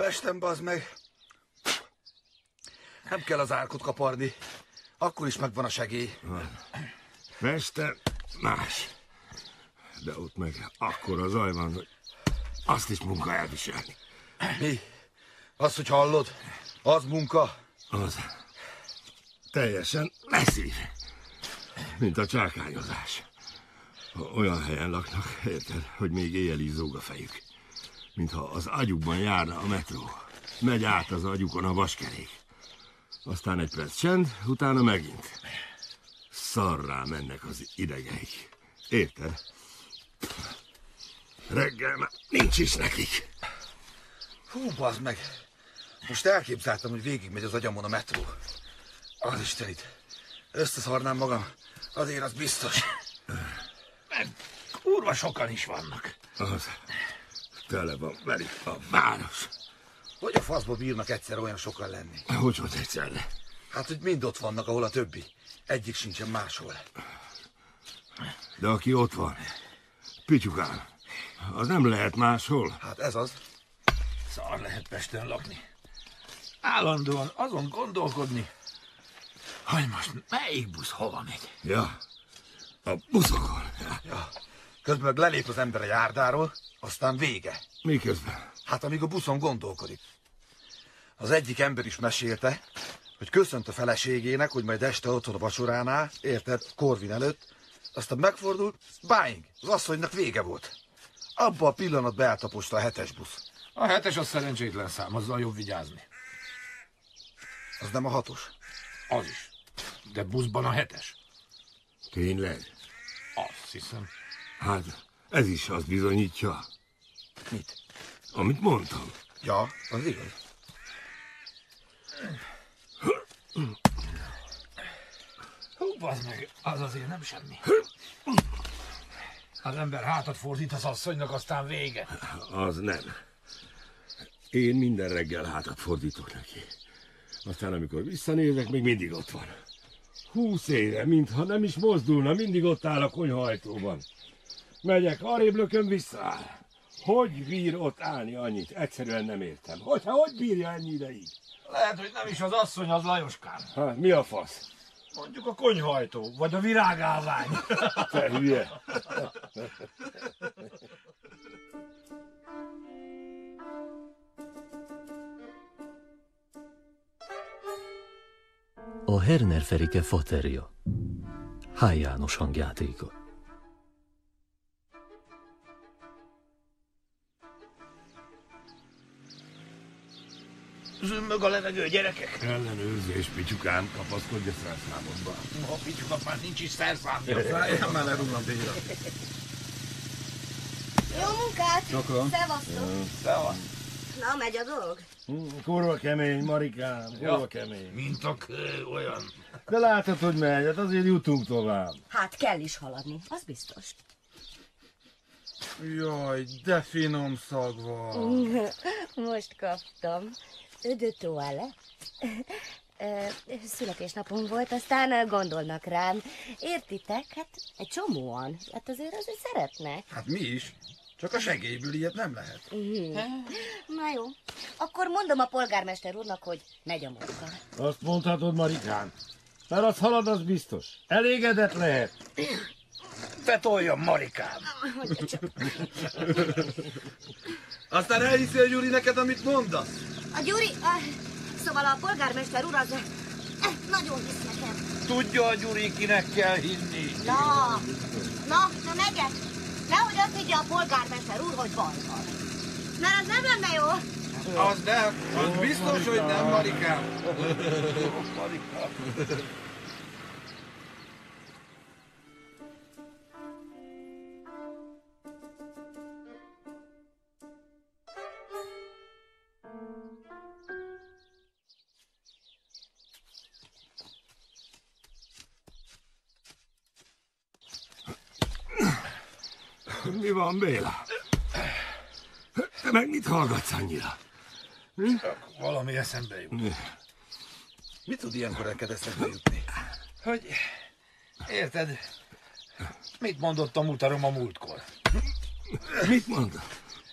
Pesten, bazd meg. Nem kell az árkot kaparni. Akkor is megvan a segély. Pesten más. De ott meg akkor az zaj van, hogy azt is munka elviselni. Mi? Az, hogy hallod? Az munka? Az teljesen leszív. Mint a csákányozás. Olyan helyen laknak, érted, hogy még éjjel is zúg a fejük. Mintha az agyukban járna a metró. Megy át az agyukon a vaskerék. Aztán egy perc csend, utána megint. Szarrá mennek az idegeik. Érted? Reggel már nincs is nekik. Hú, bazd meg. Most elképzeltem, hogy végigmegy az agyamon a metró. Az Istenit. Összeszarnám magam. Azért az biztos. Mert kurva sokan is vannak. Az tele van velük a város. Hogy a faszba bírnak egyszer olyan sokan lenni? Hogy hogy egyszer? Hát, hogy mind ott vannak, ahol a többi. Egyik sincsen máshol. De aki ott van, Pityukán, az nem lehet máshol. Hát ez az. Szar lehet Pesten lakni. Állandóan azon gondolkodni, hogy most melyik busz hova megy. Ja, a buszokon. Ja. ja. Közben meg lelép az ember a járdáról, aztán vége. Miközben? Hát amíg a buszon gondolkodik. Az egyik ember is mesélte, hogy köszönt a feleségének, hogy majd este otthon a vacsoránál, érted, Korvin előtt, aztán megfordult, báing, az asszonynak vége volt. Abba a pillanatban eltaposta a hetes busz. A hetes az szerencsétlen szám, azzal jobb vigyázni. Az nem a hatos? Az is. De buszban a hetes. Tényleg? Azt hiszem. Hát, ez is azt bizonyítja. Mit? Amit mondtam. Ja, az igaz. Hú, bazd meg, az azért nem semmi. Az ember hátat fordít az asszonynak, aztán vége. Az nem. Én minden reggel hátat fordítok neki. Aztán, amikor visszanézek, még mindig ott van. Húsz éve, mintha nem is mozdulna, mindig ott áll a konyhajtóban. Megyek, arrébb lököm visszaáll. Hogy bír ott állni annyit? Egyszerűen nem értem. Hogyha hogy bírja ennyi ideig? Lehet, hogy nem is az asszony, az Lajoskám. Hát, mi a fasz? Mondjuk a konyhajtó, vagy a virágálvány. Te hülye. A Herner Ferike faterja. H. János hangjátéka. Zümmög a levegő, gyerekek. Ellenőrzés, Pityukám, kapaszkodj a szerszámodba. A Pityuka már nincs is szerszámja. Én már lerúgom béra. Jó munkát! Csokrom. Szevasztok! Szevasz. Na, megy a dolog? Kurva kemény, Marikám, kurva Ja. kemény. Mint a kő, olyan. De látod, hogy megy, hát azért jutunk tovább. Hát kell is haladni, az biztos. Jaj, de finom szag van. Most kaptam. De toale. Születésnapom volt, aztán gondolnak rám. Értitek? Hát egy csomóan. Hát azért azért szeretnek. Hát mi is. Csak a segélyből ilyet nem lehet. Na jó. Akkor mondom a polgármester úrnak, hogy megy a munka. Azt mondhatod, Marikám. Mert az halad, az biztos. Elégedett lehet. Te toljam, Marikám. Aztán elhiszi a Gyuri neked, amit mondasz? A Gyuri, ah, szóval a polgármester úr az eh, nagyon hisz nekem. Tudja a Gyuri, kinek kell hinni. Na, na, na megyek. Nehogy azt higgye a polgármester úr, hogy baj van. Mert az nem lenne jó. Az nem, az biztos, hogy nem, Marikám. Mi van, Béla? Te meg mit hallgatsz annyira? Valami eszembe jut. Mit tud ilyenkor neked eszedbe jutni? Hogy, érted, mit mondott a mutarom a múltkor? Mit mond?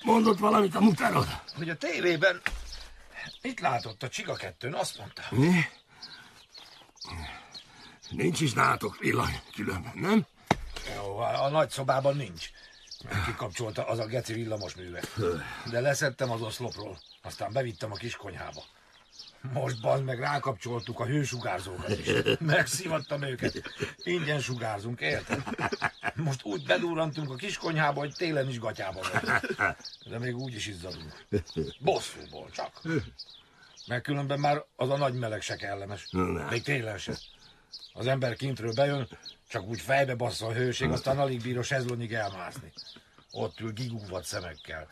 Mondott valamit a muterod? Hogy a tévében Mit látott a csiga kettőn? Azt mondta. Mi? Nincs is nálatok villany különben, nem? Jó, a nagy szobában nincs. Kikapcsolta az a geci villamos művet. De leszettem az oszlopról, aztán bevittem a kis konyhába. Most bazd meg rákapcsoltuk a hősugárzókat is. Megszivattam őket. Ingyen sugárzunk, érted? Most úgy bedurrantunk a kis konyhába, hogy télen is gatyában vagyunk. De még úgy is izzadunk. Bosszúból csak. Mert különben már az a nagy meleg se kellemes. Még télen se. Az ember kintről bejön, csak úgy fejbe bassza a hőség, aztán alig bír a sezlonyig elmászni. Ott ül gigúvat szemekkel.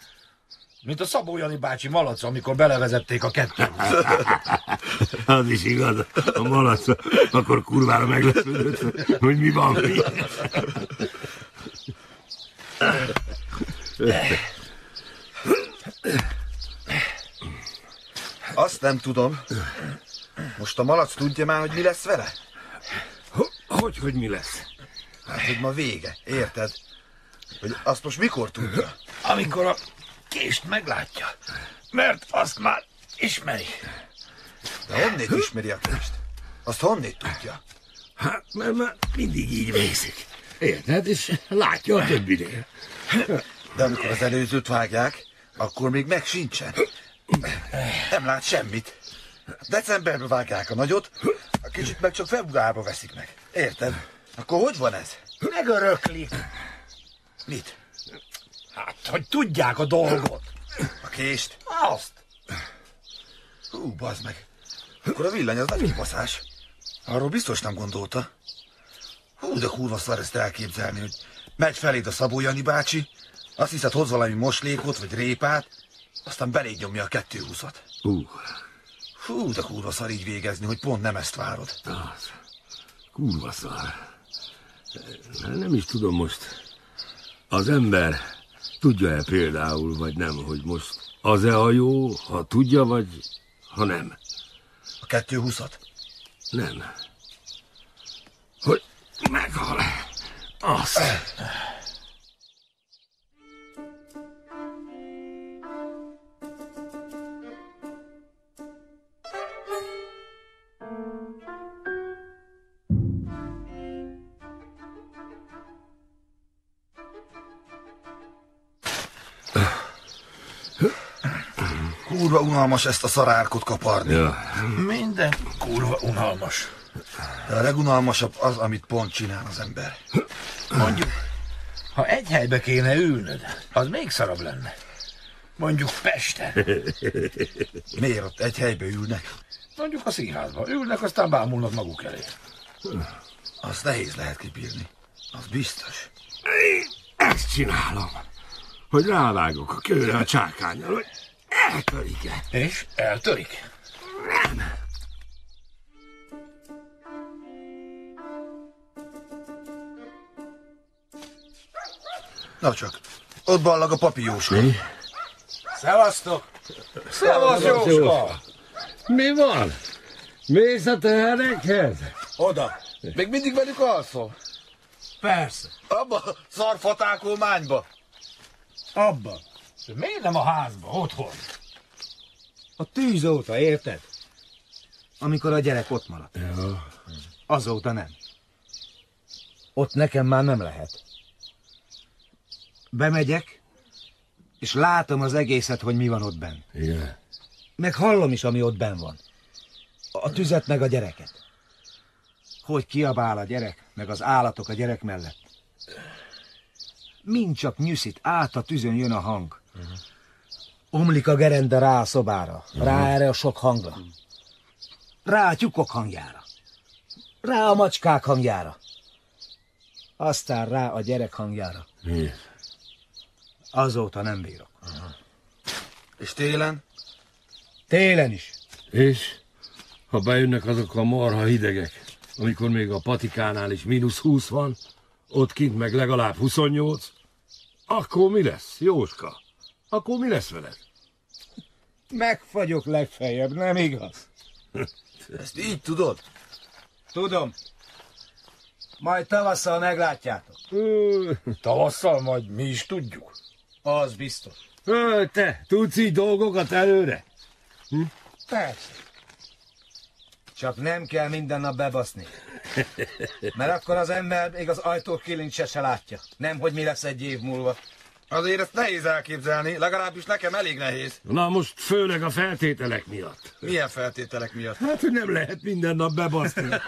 Mint a Szabó Jani bácsi malaca, amikor belevezették a kettőt. Az is igaz. A malac akkor kurvára meglepődött, hogy mi van mi. Azt nem tudom. Most a malac tudja már, hogy mi lesz vele? Hogy, hogy mi lesz? Hát, hogy ma vége, érted? Hogy azt most mikor tudja? Amikor a kést meglátja. Mert azt már ismeri. De honnét ismeri a kést? Azt honnét tudja? Hát, mert már mindig így vészik. Érted? És látja a többinél. De amikor az előzőt vágják, akkor még meg sincsen. Nem lát semmit. Decemberben vágják a nagyot, a kicsit meg csak februárba veszik meg. Érted? Akkor hogy van ez? Megöröklik. Mit? Hát, hogy tudják a dolgot. A kést? Azt. Hú, bazd meg. Akkor a villany az nagy kibaszás. Arról biztos nem gondolta. Hú, de kurva szar ezt elképzelni, hogy megy feléd a Szabó Jani bácsi, azt hiszed hoz valami moslékot vagy répát, aztán beléd nyomja a kettőhúszat. Ú, Hú, de kurva szar így végezni, hogy pont nem ezt várod. az. Kurva szar. Nem is tudom most. Az ember tudja-e például, vagy nem, hogy most az-e a jó, ha tudja, vagy ha nem. A kettőhúszat? Nem. Hogy meghal. Azt. Unalmas ezt a szarárkot kaparni. Ja. Minden kurva unalmas. De a legunalmasabb az, amit pont csinál az ember. Mondjuk, ha egy helybe kéne ülnöd, az még szarabb lenne. Mondjuk Pesten. Miért ott egy helybe ülnek? Mondjuk a színházba. Ülnek, aztán bámulnak maguk elé. Az nehéz lehet kibírni. Az biztos. Ezt csinálom. Hogy rávágok a kőre a csákányal, hogy eltörik-e. És eltörik. Na csak, ott ballag a papi Jóska. Szevasztok! Szevasz, Jóska! Mi van? Mész a teherekhez? Oda. Még mindig velük alszol? Persze. Abba a szarfatákolmányba. Abba. De miért nem a házba, otthon? A tűz óta, érted? Amikor a gyerek ott maradt. Ja. Azóta nem. Ott nekem már nem lehet. Bemegyek, és látom az egészet, hogy mi van ott benn. Igen. Meg hallom is, ami ott benn van. A tüzet meg a gyereket. Hogy kiabál a gyerek, meg az állatok a gyerek mellett. Mind csak nyűszít, át a tűzön jön a hang. Omlik a gerenda rá a szobára, rá erre a sok hangra. Rá a tyúkok hangjára. Rá a macskák hangjára. Aztán rá a gyerek hangjára. Mi? Azóta nem bírok. És télen? Télen is. És ha bejönnek azok a marha hidegek, amikor még a patikánál is mínusz 20 van, ott kint meg legalább 28, akkor mi lesz, Jóska? Akkor mi lesz veled? Megfagyok legfeljebb, nem igaz? Ezt így tudod? Tudom. Majd tavasszal meglátjátok. Tavasszal majd mi is tudjuk. Az biztos. ö, te tudsz így dolgokat előre? Hm? Persze. Csak nem kell minden nap bebaszni. Mert akkor az ember még az ajtó kilincse se látja. Nem, hogy mi lesz egy év múlva. Azért ezt nehéz elképzelni, legalábbis nekem elég nehéz. Na most főleg a feltételek miatt. Milyen feltételek miatt? Hát, hogy nem lehet minden nap bebaszni.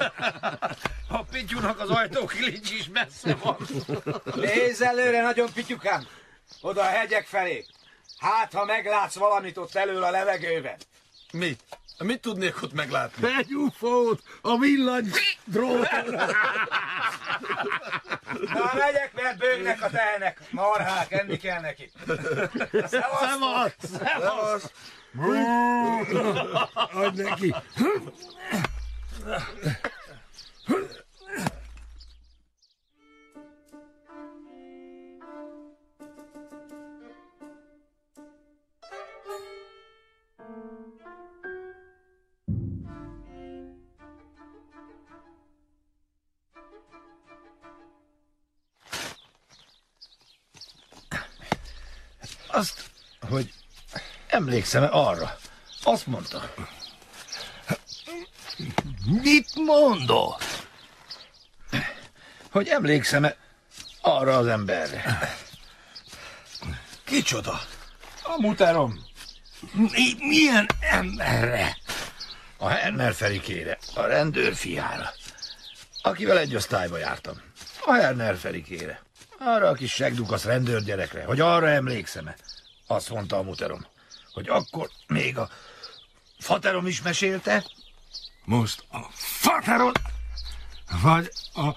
A Pityunak az ajtókilincs is messze van. Nézz előre, nagyon pityukám! Oda a hegyek felé. Hát, ha meglátsz valamit ott elől a levegőben. Mit? Mit tudnék ott meglátni? Egy ufót a villany dróton. Na, megyek, mert bőgnek a tehenek. Marhák, enni kell neki. Szevasz! Szevasz! Adj neki! Azt, hogy emlékszem-e arra? Azt mondta. Mit mondott? Hogy emlékszem-e arra az emberre. Kicsoda? A muterom. Mi, milyen emberre? A Herner Ferikére, a rendőr fiára, akivel egy osztályba jártam. A Herner Ferikére. Arra a kis segdukasz rendőr gyerekre, hogy arra emlékszem-e. Azt mondta a muterom, hogy akkor még a faterom is mesélte, Most a faterod, vagy a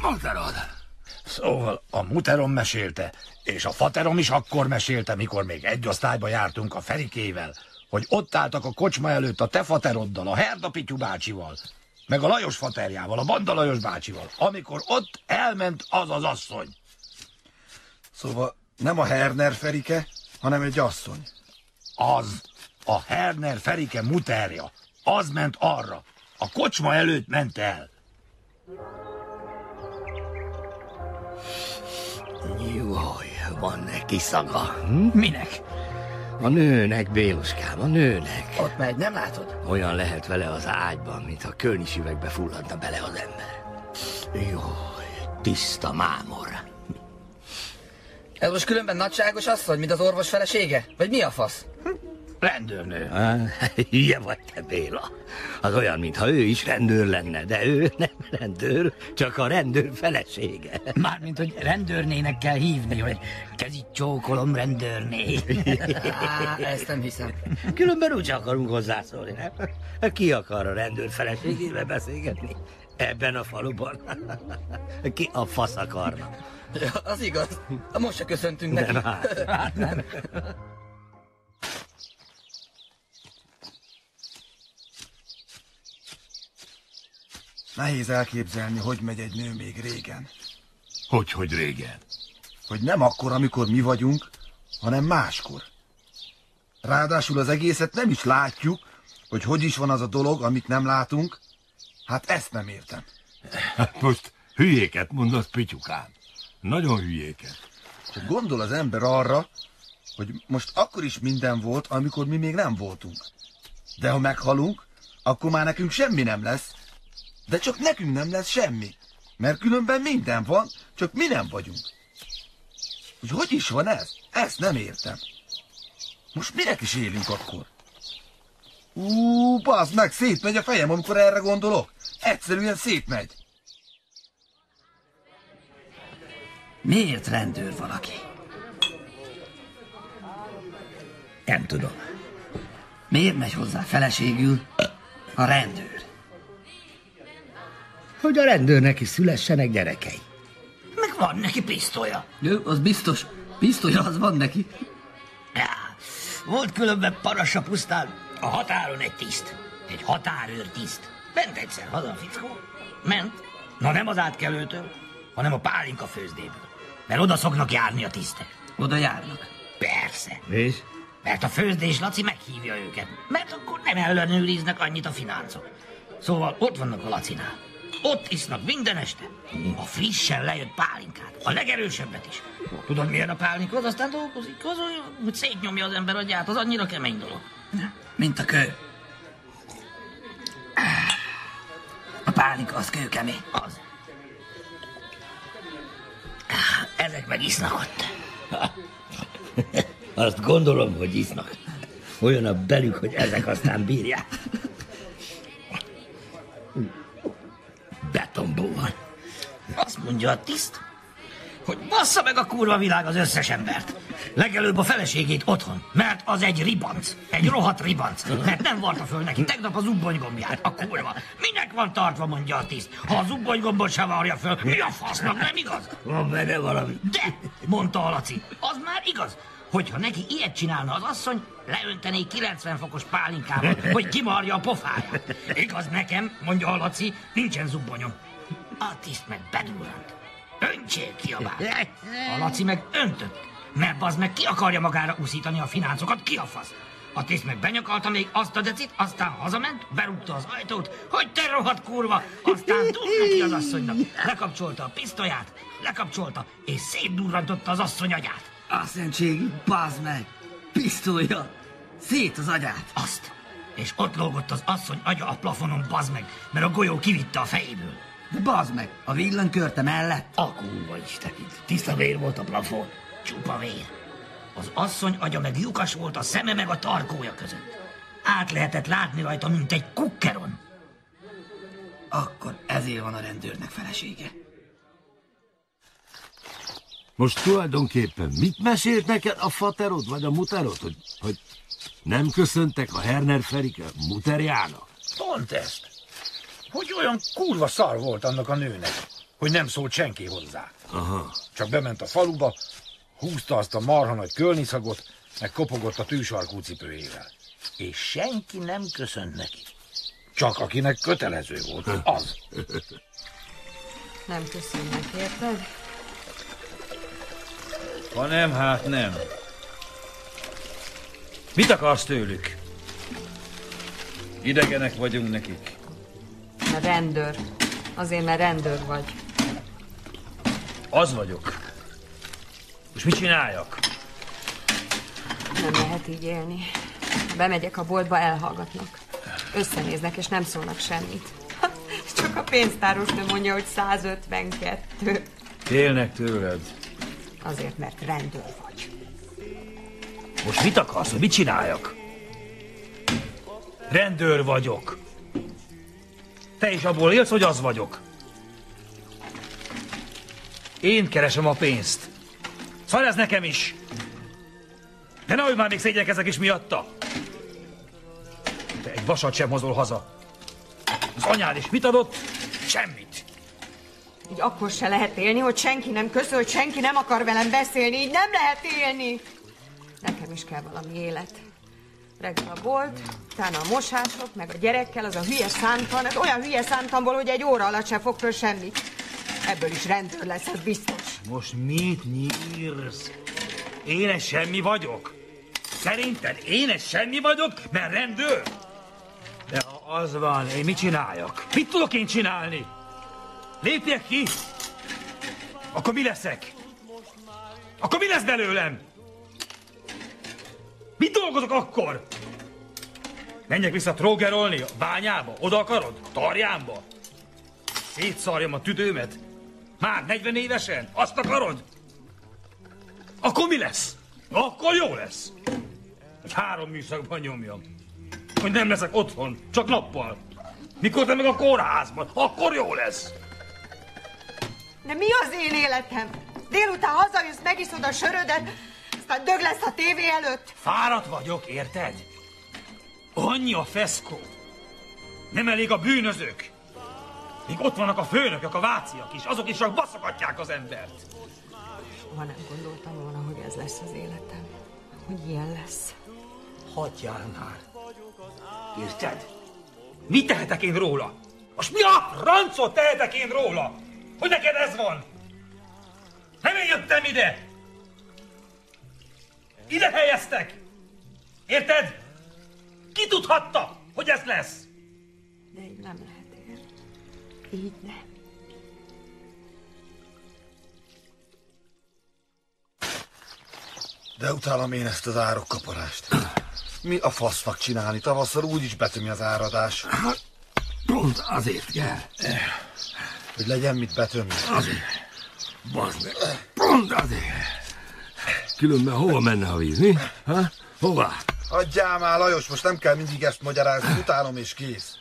materod? Szóval a muterom mesélte, és a faterom is akkor mesélte, mikor még egy osztályba jártunk a Ferikével, hogy ott álltak a kocsma előtt a te fateroddal, a Herda Pityu bácsival, meg a Lajos faterjával, a Banda Lajos bácsival, amikor ott elment az az asszony. Szóval nem a Herner Ferike, hanem egy asszony. Az a Herner Ferike muterja. Az ment arra. A kocsma előtt ment el. Jaj, van neki szaga. Minek? A nőnek, Béluskám, a nőnek. Ott megy, nem látod? Olyan lehet vele az ágyban, mintha kölnis üvegbe fulladna bele az ember. Jaj, tiszta mámor. Ez most különben nagyságos asszony, mint az orvos felesége? Vagy mi a fasz? Rendőrnő. Hülye vagy te, Béla. Az olyan, mintha ő is rendőr lenne, de ő nem rendőr, csak a rendőr felesége. Mármint, hogy rendőrnének kell hívni, hogy kezit csókolom rendőrné. Á, ezt nem hiszem. Különben úgy akarunk hozzászólni, nem? Ki akar a rendőr feleségével beszélgetni? Ebben a faluban. Ki a fasz akarna? Ja, az igaz. Most se köszöntünk neki. Nem, hát, hát nem. Nehéz elképzelni, hogy megy egy nő még régen. Hogy, hogy régen? Hogy nem akkor, amikor mi vagyunk, hanem máskor. Ráadásul az egészet nem is látjuk, hogy hogy is van az a dolog, amit nem látunk. Hát ezt nem értem. Hát most hülyéket mondasz, Pityukám. Nagyon hülyéket. Csak gondol az ember arra, hogy most akkor is minden volt, amikor mi még nem voltunk. De ha meghalunk, akkor már nekünk semmi nem lesz. De csak nekünk nem lesz semmi. Mert különben minden van, csak mi nem vagyunk. Hogy hogy is van ez? Ezt nem értem. Most minek is élünk akkor? Ú, bazd meg, szétmegy a fejem, amikor erre gondolok. Egyszerűen szétmegy. Miért rendőr valaki? Nem tudom. Miért megy hozzá feleségül a rendőr? Hogy a rendőrnek is szülessenek gyerekei. Meg van neki pisztolya. Jó, az biztos. Pisztolya az van neki. Ja, volt különben Parassa pusztán a határon egy tiszt. Egy határőr tiszt. Ment egyszer haza a fickó. Ment. Na nem az átkelőtől, hanem a pálinka főzdéből. Mert oda szoknak járni a tisztek. Oda járnak? Persze. És? Mert a főzdés Laci meghívja őket. Mert akkor nem ellenőriznek annyit a fináncok. Szóval ott vannak a Lacinál. Ott isznak minden este. A frissen lejött pálinkát. A legerősebbet is. Tudod, milyen a pálinka? Az aztán dolgozik. Az olyan, hogy szétnyomja az ember agyát. Az annyira kemény dolog. Mint a kő. A pálinka az kőkemény. Az. Ezek meg isznak ott. Azt gondolom, hogy isznak. Olyan a belük, hogy ezek aztán bírják. Betonból van. Azt mondja a tiszt, hogy bassza meg a kurva világ az összes embert. Legelőbb a feleségét otthon, mert az egy ribanc, egy rohadt ribanc, mert nem varta föl neki tegnap az ubbonygombját, a kurva. Minek van tartva, mondja a tiszt. Ha az ubbonygombot se varja föl, mi a fasznak, nem igaz? Van benne valami. De, mondta a Laci, az már igaz. Hogyha neki ilyet csinálna az asszony, leöntené 90 fokos pálinkával, hogy kimarja a pofáját. Igaz nekem, mondja a Laci, nincsen zubbonyom. A tiszt meg bedurrant. Öntsél, kiabált. A Laci meg öntött, mert az meg ki akarja magára úszítani a fináncokat, ki a fasz. A tiszt meg benyakalta még azt a decit, aztán hazament, berúgta az ajtót, hogy te rohadt kurva, aztán tud neki az asszonynak. Lekapcsolta a pisztolyát, lekapcsolta, és szétdurrantotta az asszony agyát. A szentségi, bazd meg! Pisztolya! Szét az agyát! Azt. És ott lógott az asszony agya a plafonon, bazd meg, mert a golyó kivitte a fejéből. De bazd meg, a villanykörte mellett. A kurva isten. Tiszta vér volt a plafon. Csupa vér. Az asszony agya meg lyukas volt a szeme meg a tarkója között. Át lehetett látni rajta, mint egy kukkeron. Akkor ezért van a rendőrnek felesége. Most tulajdonképpen mit mesélt neked a faterod vagy a muterod, hogy, hogy nem köszöntek a Herner Ferike muterjának? Pont ezt. Hogy olyan kurva szar volt annak a nőnek, hogy nem szólt senki hozzá. Aha. Csak bement a faluba, húzta azt a marha nagy kölniszagot, meg kopogott a tűsarkú cipőjével. És senki nem köszönt neki. Csak akinek kötelező volt, az. Nem köszönnek, érted? Ha nem, hát nem. Mit akarsz tőlük? Idegenek vagyunk nekik. Mert rendőr. Azért, mert rendőr vagy. Az vagyok. És mit csináljak? Nem lehet így élni. Bemegyek a boltba, elhallgatnak. Összenéznek, és nem szólnak semmit. Csak a pénztárosnő mondja, hogy 152. Félnek tőled. Azért, mert rendőr vagy. Most mit akarsz, hogy mit csináljak? Rendőr vagyok. Te is abból élsz, hogy az vagyok. Én keresem a pénzt. Szóval ez nekem is. De nehogy már még szégyenkezek is miatta. Te egy vasat sem hozol haza. Az anyád is mit adott? Semmit. Így akkor se lehet élni, hogy senki nem hogy senki nem akar velem beszélni. Így nem lehet élni. Nekem is kell valami élet. Reggel a bolt, utána a mosások, meg a gyerekkel, az a hülye szántan, az olyan hülye szántamból, hogy egy óra alatt sem fog föl semmit. Ebből is rendőr lesz, ez biztos. Most mit nyírsz? Én semmi vagyok? Szerinted én semmi vagyok, mert rendőr? De ha az van, én mit csináljak? Mit tudok én csinálni? Lépjek ki? Akkor mi leszek? Akkor mi lesz belőlem? Mit dolgozok akkor? Menjek vissza trógerolni a bányába? Oda akarod? Tarjánba? Szétszarjam a tüdőmet? Már 40 évesen? Azt akarod? Akkor mi lesz? Akkor jó lesz. Hogy három műszakban nyomjam. Hogy nem leszek otthon, csak nappal. Mikor te meg a kórházban, akkor jó lesz. De mi az én életem? Délután hazajössz, megiszod a sörödet, aztán dög lesz a tévé előtt. Fáradt vagyok, érted? Annyi a feszkó. Nem elég a bűnözők. Még ott vannak a főnökök, a váciak is, azok is csak baszogatják az embert. Soha nem gondoltam volna, hogy ez lesz az életem. Hogy ilyen lesz. Hagyjál már. Érted? Mit tehetek én róla? Most mi a francot tehetek én róla? Hogy neked ez van? Nem én jöttem ide! Ide helyeztek! Érted? Ki tudhatta, hogy ez lesz? De így nem lehet élni. Így nem. De utálom én ezt az árokkaparást. Mi a fasznak csinálni? Tavasszal úgyis betömi az áradás. Pont azért kell. Hogy legyen mit betömni. Azért. Bazd meg. Pont azért. Különben hova menne a víz, mi? Ha? Hová? Adjál már, Lajos, most nem kell mindig ezt magyarázni, utálom és kész.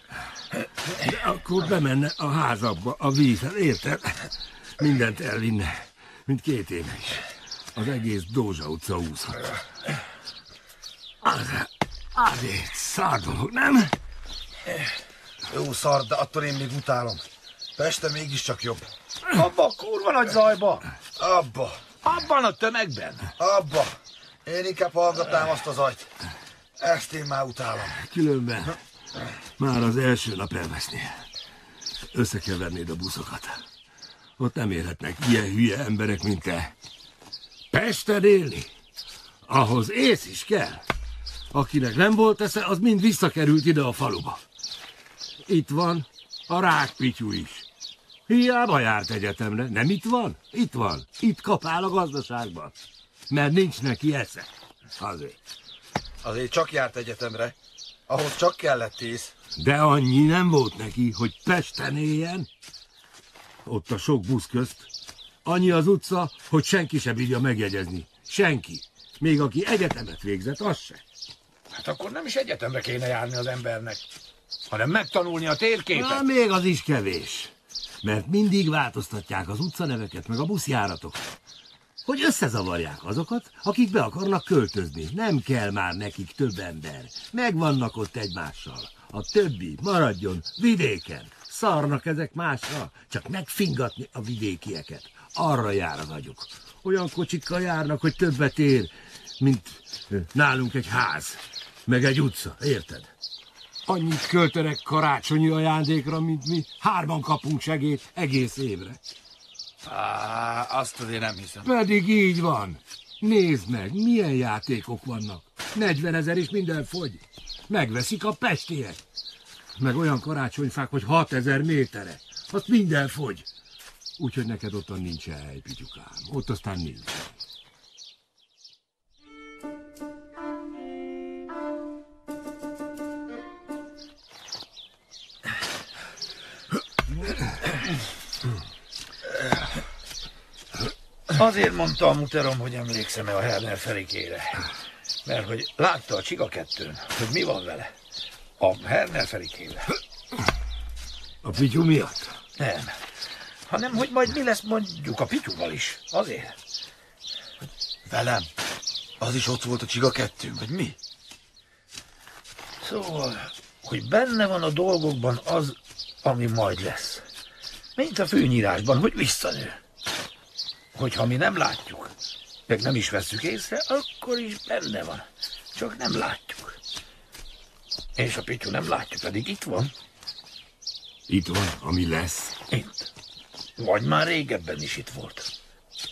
De akkor bemenne a házakba a víz, hát érted? Mindent elvinne, mint két éve is. Az egész Dózsa utca úszhat. Az, azért szár dolog, nem? Jó szar, de attól én még utálom. Peste mégiscsak jobb. Abba a kurva nagy zajba. Abba, Abban a tömegben. abba. Én inkább hallgatnám azt az ajt. Ezt én már utálom. Különben már az első nap elvesznél. Össze kell vennéd a buszokat. Ott nem érhetnek ilyen hülye emberek, mint te. Pesten élni? Ahhoz ész is kell. Akinek nem volt esze, az mind visszakerült ide a faluba. Itt van a rákpityú is. Hiába járt egyetemre. Nem itt van? Itt van. Itt kapál a gazdaságban. Mert nincs neki esze. Azért. Azért csak járt egyetemre. Ahhoz csak kellett ész. De annyi nem volt neki, hogy Pesten éljen. Ott a sok busz közt. Annyi az utca, hogy senki se bírja megjegyezni. Senki. Még aki egyetemet végzett, az se. Hát akkor nem is egyetemre kéne járni az embernek, hanem megtanulni a térképet. Na, még az is kevés. Mert mindig változtatják az utcaneveket, meg a buszjáratokat. Hogy összezavarják azokat, akik be akarnak költözni. Nem kell már nekik több ember. Megvannak ott egymással. A többi maradjon vidéken. Szarnak ezek másra, csak megfingatni a vidékieket. Arra jár az agyuk. Olyan kocsikkal járnak, hogy többet ér, mint nálunk egy ház, meg egy utca, érted? Annyit költenek karácsonyi ajándékra, mint mi. Hárman kapunk segét egész évre. Á, azt azért nem hiszem. Pedig így van. Nézd meg, milyen játékok vannak. 40 ezer is minden fogy. Megveszik a pestiek. Meg olyan karácsonyfák, hogy 6 ezer méterre. Azt minden fogy. Úgyhogy neked ottan nincs hely, pityukám. Ott aztán nincs. Azért mondta a muterom, hogy emlékszem-e a Herner Ferikére. Mert hogy látta a Csiga kettőn, hogy mi van vele. A Herner Ferikével. A pityú miatt? Nem. Hanem, hogy majd mi lesz mondjuk a Pityúval is. Azért. Velem? Az is ott volt a csiga kettőn, vagy mi? Szóval, hogy benne van a dolgokban az, ami majd lesz. Mint a fűnyírásban, hogy visszanő. Hogyha mi nem látjuk, meg nem is vesszük észre, akkor is benne van. Csak nem látjuk. És a Pityu nem látja, pedig itt van. Itt van, ami lesz. Itt. Vagy már régebben is itt volt.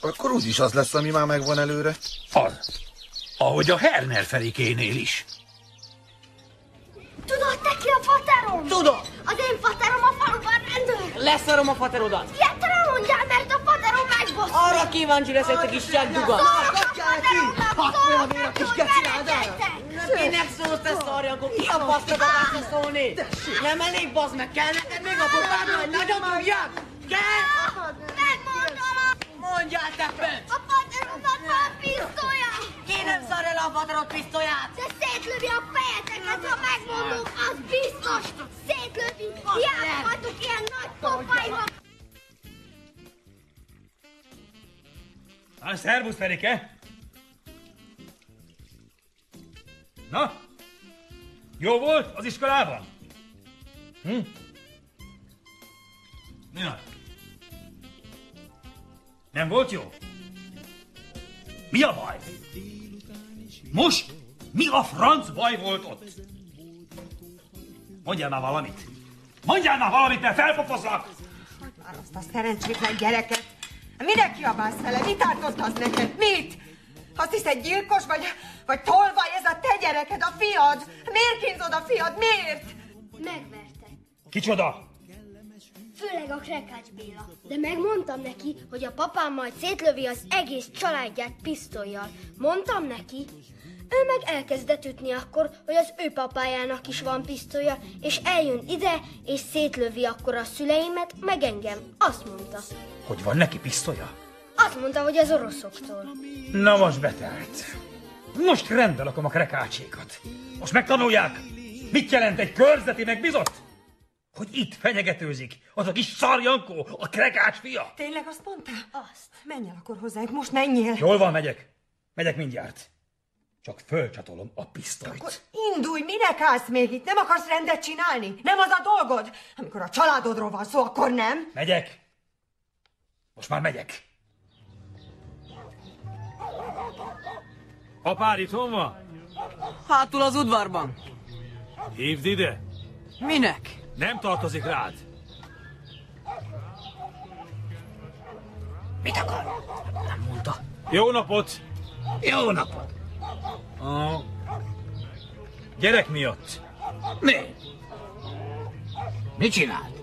Akkor úgyis az lesz, ami már megvan előre. Az. Ahogy a Herner Ferikénél is. Tudod te ki a faterom? Tudom. Az én faterom a faluban rendőr. Leszarom a faterodat. Ilyet te nem mondjál, mert a faterom megbosszul. Arra kíváncsi leszek, te kis csekduga. Adjál neki! Hat olyan ér a kis geci ládára. Kinek szólsz te szarja, akkor ki a fasztodat ezt szólni? Nem elég, bazd meg, kell neked még a pofádra, hogy nagyon tudják? Kell? Megmondom! Mondjál te pöcs! A fateromnak van pisztolya! Ki nem szar el a faterod pisztolyát? De szétlövi a fejeteket, ha megmondom, az biztos! Szétlövi! Hiába vagyok ilyen nagy pofájban! Hát, szervusz, Ferike! Na? Jó volt az iskolában? Hm? Mi? Nem volt jó? Mi a baj? Most? Mi a franc baj volt ott? Mondjál már valamit! Mondjál már valamit, mert felpofozlak! Már azt a szerencsétlen gyereket. Minek kiabálsz vele? Mit ártott az neked? Mit? Azt hiszed gyilkos vagy, vagy tolvaj ez a te gyereked, a fiad? Miért kínzod a fiad? Miért? Megverte. Kicsoda? Főleg a Krekács Béla. De megmondtam neki, hogy a papám majd szétlövi az egész családját pisztolyjal. Mondtam neki, Ő meg elkezdett ütni akkor, hogy az ő papájának is van pisztolya, és eljön ide, és szétlövi akkor a szüleimet, meg engem. Azt mondta. Hogy van neki pisztolya? Azt mondta, hogy az oroszoktól. Na most betelt. Most rendbe lakom a krekácsékat. Most megtanulják, mit jelent egy körzeti megbízott? Hogy itt fenyegetőzik az a kis szarjankó, a krekács fia. Tényleg azt mondta? Azt. Menj el akkor hozzánk, most menjél. Jól van, megyek. Megyek mindjárt. Csak fölcsatolom a pisztolyt. Akkor indulj, minek állsz még itt? Nem akarsz rendet csinálni? Nem az a dolgod? Amikor a családodról van szó, akkor nem. Megyek. Most már megyek. Apád itthon van? Hátul az udvarban. Hívd ide. Minek? Nem tartozik rád. Mit akar? Nem mondta. Jó napot! Jó napot! A gyerek miatt. Mi? Mit csinált?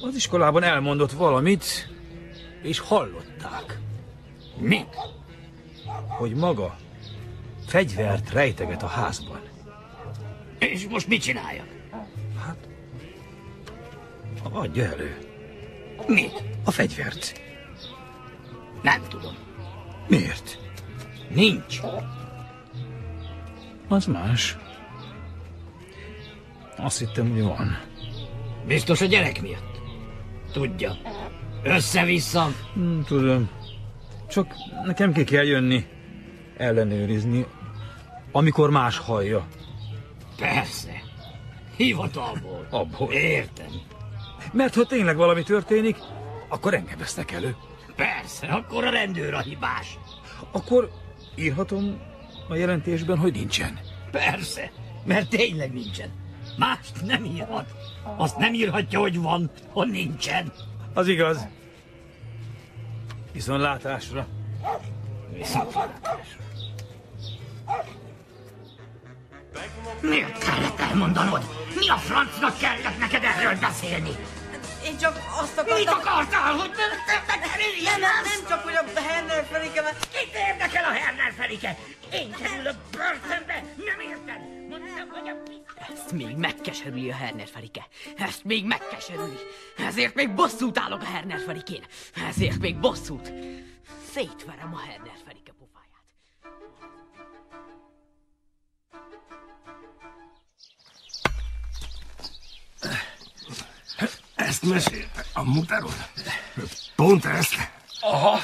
Az iskolában elmondott valamit, és hallották. Mit? Hogy maga fegyvert rejteget a házban. És most mit csináljak? Adja elő. Mit? A fegyvert. Nem tudom. Miért? Nincs. Az más. Azt hittem, hogy van. Biztos a gyerek miatt? Tudja. Össze-vissza. Hmm, tudom. Csak nekem ki kell jönni, ellenőrizni, amikor más hallja. Persze. Hivatalból. Abból. Értem. Mert ha tényleg valami történik, akkor engem vesznek elő. Persze, akkor a rendőr a hibás. Akkor írhatom a jelentésben, hogy nincsen. Persze, mert tényleg nincsen. Mást nem írhat. Azt nem írhatja, hogy van, ha nincsen. Az igaz. Viszontlátásra. Viszontlátásra. Miért kellett elmondanod? Mi a francnak kellett neked erről beszélni? Én csak azt akartam... Mit akartál, hogy megkerüljen Nem, nem csak, hogy a Henner Ferike... Kit érdekel a Herner Ferike? Én kerülök börtönbe, nem érted? Mondtam, hogy a... Ezt még megkeserüli a Herner Ferike. Ezt még megkeserüli. Ezért még bosszút állok a Herner Ferikén. Ezért még bosszút. Szétverem a Herner Ezt mesélte a muterod? Pont ezt? Aha,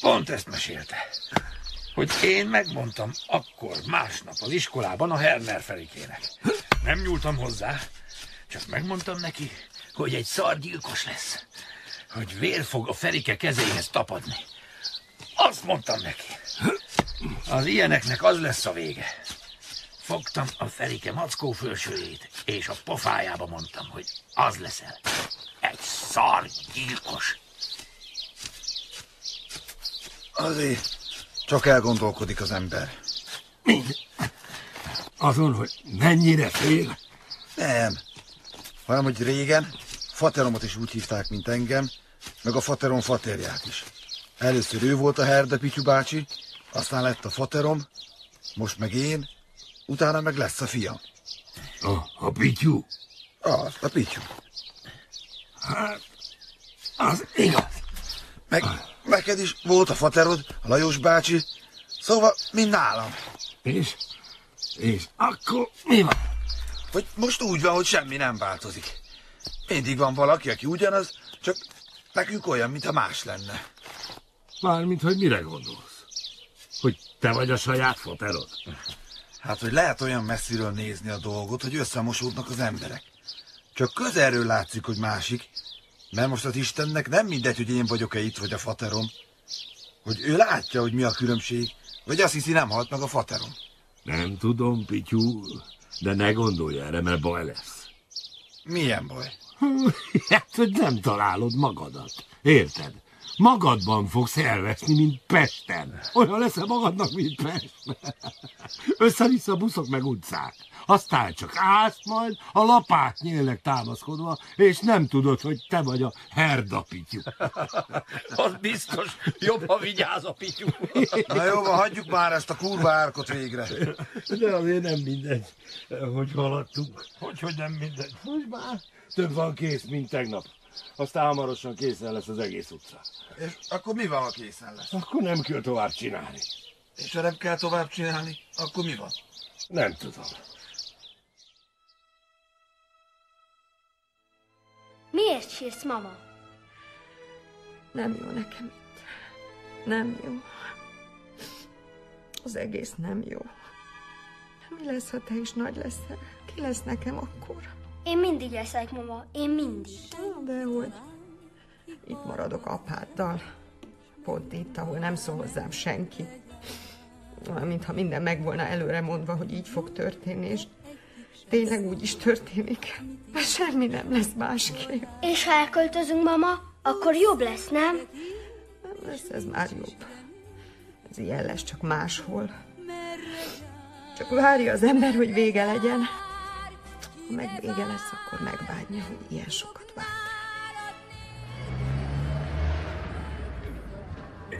pont ezt mesélte. Hogy én megmondtam akkor, másnap az iskolában a Herner Ferikének. Nem nyúltam hozzá, csak megmondtam neki, hogy egy szargyilkos lesz. Hogy vér fog a Ferike kezéhez tapadni. Azt mondtam neki. Az ilyeneknek az lesz a vége. Fogtam a Ferike mackó fölsőjét, és a pofájába mondtam, hogy az leszel. Egy szargyilkos. Azért csak elgondolkodik az ember. Azon, hogy mennyire fél? Nem. Hanem, hogy régen fateromat is úgy hívták, mint engem, meg a faterom faterját is. Először ő volt a Herde Pityu bácsi, aztán lett a faterom, most meg én, utána meg lesz a fiam. A, a Pityu? Az, a Pityu. Hát, az igaz. Meg neked is volt a faterod, a Lajos bácsi, szóval mind nálam. És? És akkor mi van? Hogy most úgy van, hogy semmi nem változik. Mindig van valaki, aki ugyanaz, csak nekünk olyan, mintha más lenne. Mármint, hogy mire gondolsz? Hogy te vagy a saját foterod? Hát, hogy lehet olyan messziről nézni a dolgot, hogy összemosódnak az emberek. Csak közelről látszik, hogy másik, mert most az Istennek nem mindegy, hogy én vagyok-e itt, vagy a faterom. Hogy ő látja, hogy mi a különbség, vagy azt hiszi, nem halt meg a faterom. Nem tudom, Pityu, de ne gondolj erre, mert baj lesz. Milyen baj? Hát, hogy nem találod magadat. Érted? Magadban fogsz elveszni, mint Pesten. Olyan leszel magadnak, mint Pest. Össze-vissza buszok meg utcák. Aztán csak állsz majd a lapát nyélnek támaszkodva, és nem tudod, hogy te vagy a herdapityu. Az biztos, jobb, ha vigyáz a pityu. Na jó, van, hagyjuk már ezt a kurva árkot végre. De azért nem mindegy, hogy haladtunk. Hogy, hogy nem mindegy. Hogy már több van kész, mint tegnap. Aztán hamarosan készen lesz az egész utca. És akkor mi van, ha készen lesz? Akkor nem kell tovább csinálni. És ha nem kell tovább csinálni, akkor mi van? Nem tudom. Miért sírsz, mama? Nem jó nekem itt. Nem jó. Az egész nem jó. Mi lesz, ha te is nagy leszel? Ki lesz nekem akkor? Én mindig leszek, mama. Én mindig. De hogy? Itt maradok apáddal. Pont itt, ahol nem szól hozzám senki. Olyan, mintha minden meg volna előre mondva, hogy így fog történni, és tényleg úgy is történik. Semmi nem lesz másképp. És ha elköltözünk, mama, akkor jobb lesz, nem? Nem lesz ez már jobb. Ez ilyen lesz, csak máshol. Csak várja az ember, hogy vége legyen. Ha meg vége lesz, akkor megbánja, hogy ilyen sokat vár.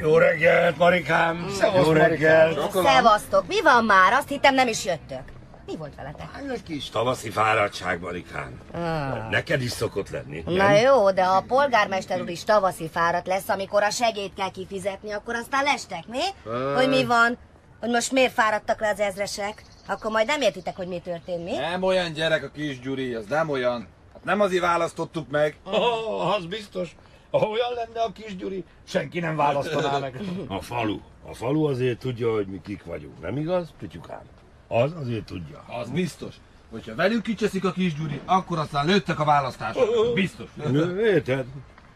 Jó reggelt, Marikám! Jó reggelt! Szevasztok, mi van már? Azt hittem nem is jöttök. Mi volt veletek? Egy kis tavaszi fáradtság, Marikám. Ah. Neked is szokott lenni, Na nem? jó, de a polgármester úr is tavaszi fáradt lesz, amikor a segélyt kell kifizetni, akkor aztán lestek, mi? Ah. Hogy mi van? Hogy most miért fáradtak le az ezresek? Akkor majd nem értitek, hogy mi történt, mi? Nem olyan gyerek a kis Gyuri, az nem olyan. Hát nem azért választottuk meg. Oh, az biztos. Ha olyan lenne a kis Gyuri, senki nem választaná meg. A falu. A falu azért tudja, hogy mi kik vagyunk, nem igaz, Pityukám? Az azért tudja. Az biztos. Hogyha velünk kicseszik a kis Gyuri, akkor aztán lőttek a választások. Biztos. Nő, érted?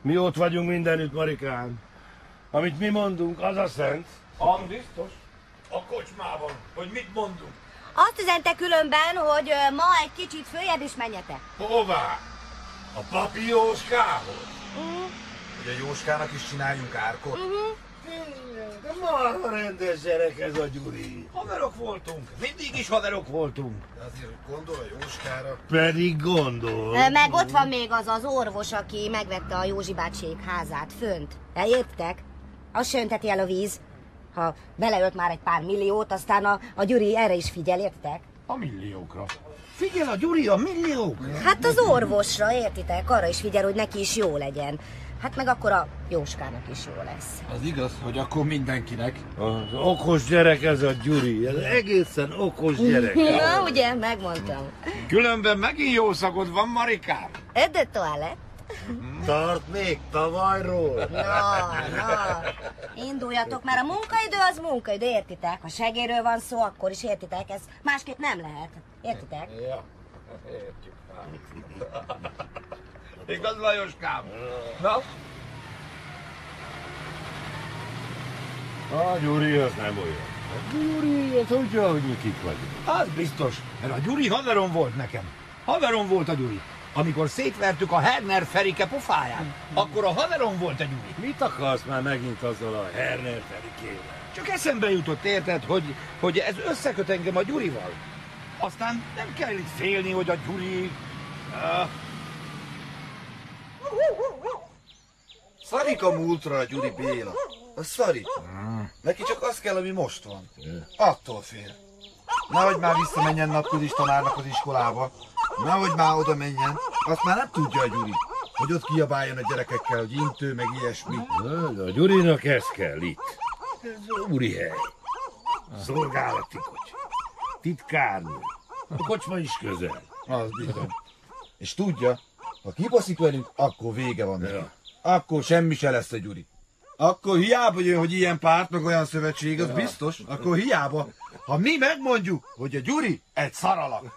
Mi ott vagyunk mindenütt, Marikám. Amit mi mondunk, az a szent. Az biztos. A kocsmában, hogy mit mondunk. Azt üzente különben, hogy ma egy kicsit följebb is menjetek. Hová? A papi Jóskához? Hogy a Jóskának is csináljunk árkot. De marha rendes gyerek ez a Gyuri. Haverok voltunk. Mindig is haverok voltunk. De azért gondol a Jóskára. Pedig gondol. Meg ott van még az az orvos, aki megvette a Józsi bácsék házát fönt. Elértek? Az sönteti el a víz. Ha beleölt már egy pár milliót, aztán a, a Gyuri erre is figyel, értitek? A milliókra. Figyel a Gyuri a milliókra. Hát az orvosra, értitek? Arra is figyel, hogy neki is jó legyen. Hát meg akkor a Jóskának is jó lesz. Az igaz, hogy akkor mindenkinek. Az okos gyerek ez a Gyuri. Ez egészen okos gyerek. Na, ugye, megmondtam. Különben megint jó szagod van, Marikám. Öde toalett. Tart még tavalyról. Na, na, induljatok, mert a munkaidő az munkaidő, értitek? Ha segéről van szó, akkor is értitek, ez másképp nem lehet. Értitek? Ja, értjük. Igaz, Lajoskám? Na? A Gyuri az nem olyan. A Gyuri az tudja, hogy mi kik vagyunk. Az biztos, mert a Gyuri haverom volt nekem. Haverom volt a Gyuri. Amikor szétvertük a Herner Ferike pofáját, akkor a haverom volt a Gyuri. Mit akarsz már megint azzal a Herner Ferikével? Csak eszembe jutott, érted, hogy, hogy ez összeköt engem a Gyurival. Aztán nem kell itt félni, hogy a Gyuri... Uh, Szarik a múltra a Gyuri Béla. A szarik. Neki csak az kell, ami most van. Attól fél. Nehogy már visszamenjen napközis tanárnak az iskolába. Nehogy már oda menjen. Azt már nem tudja a Gyuri. Hogy ott kiabáljon a gyerekekkel, hogy intő, meg ilyesmi. Na, de a Gyurinak ez kell itt. Ez úri hely. Szolgálati kocs. Titkárnő. A kocsma is közel. Az bizony. És tudja, ha kibaszik velünk, akkor vége van neki. Ja. Akkor semmi se lesz a Gyuri. Akkor hiába jön, hogy ilyen párt, meg olyan szövetség, az biztos. Akkor hiába. Ha mi megmondjuk, hogy a Gyuri egy szaralak.